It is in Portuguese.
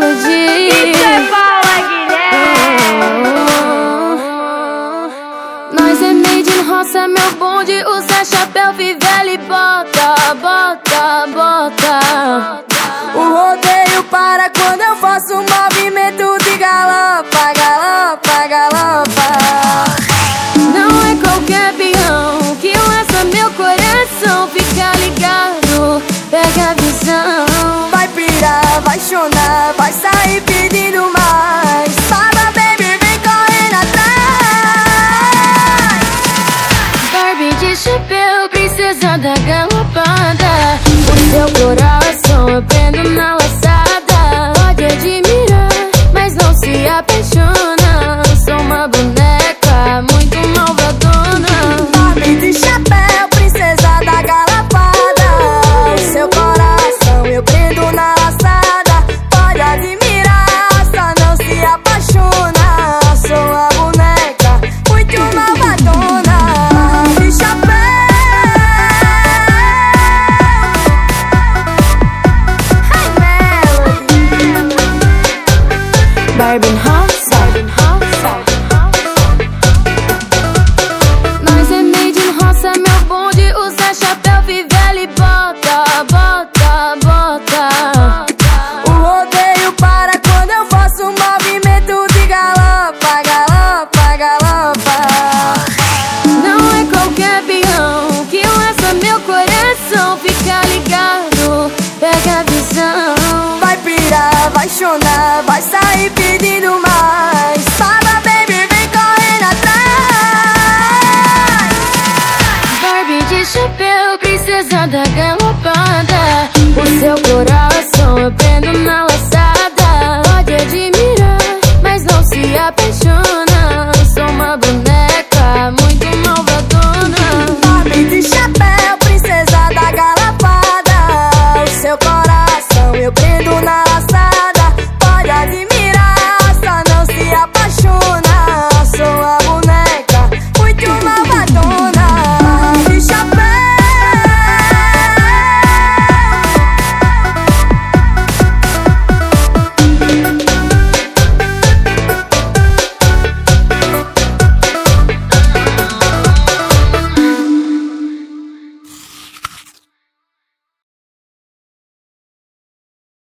Melody. Isso é Paula Guilherme. Nós é made in roça, meu bonde Usa chapéu, fivela e bota, bota, bota O rodeio para quando eu faço um movimento de galopa, galopa, galopa Não é qualquer peão que lança meu coração pirar, vai sair pedindo mais. Baba baby, vem correndo atrás. Barbie de chapéu, princesa da galopada. O seu coração eu prendo na laçada. Pode admirar, mas não se apaixona Barbie House, Nós é made in roça, meu bonde Usa chapéu, fivela e bota, bota, bota. O rodeio para quando eu faço um movimento de galopa, galopa, galopa. Não é qualquer peão que lança meu coração pesada, galopada. O seu coração eu prendo na laçada. Pode admirar, mas não se apaixona.